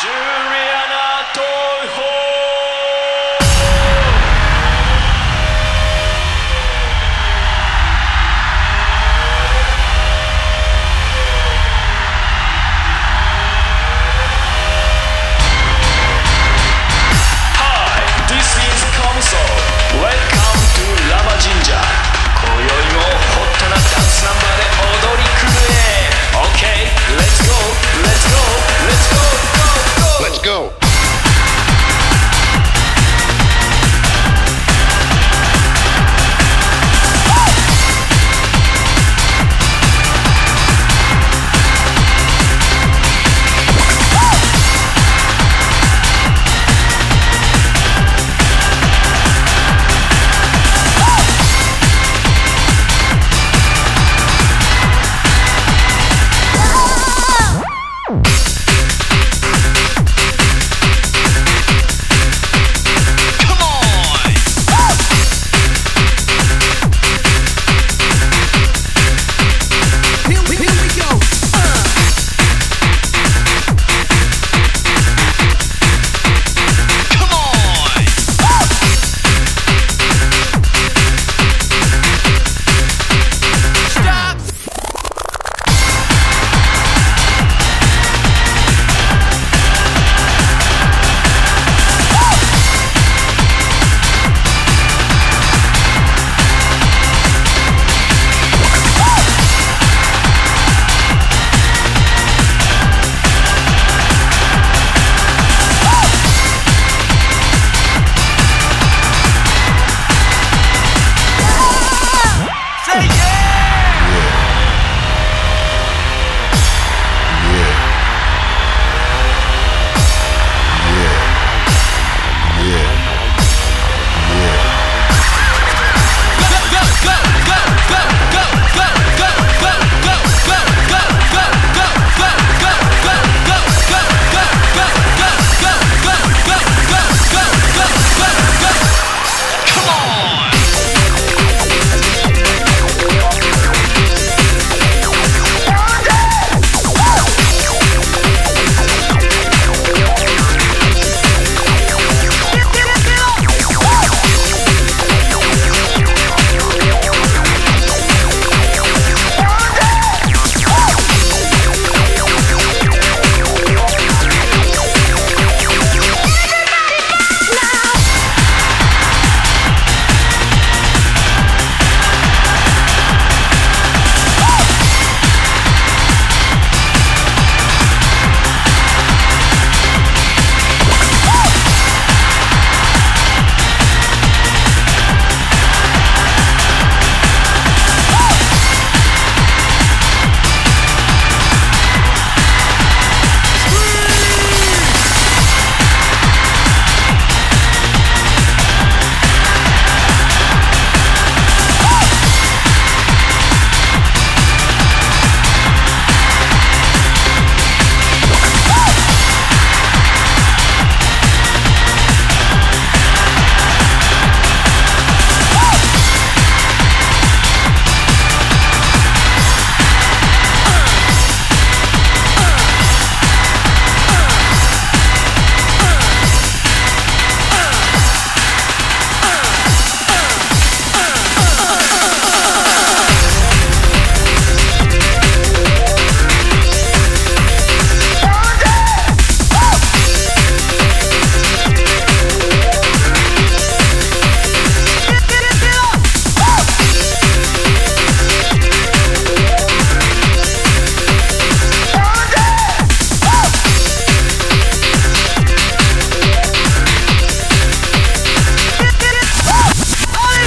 Jury.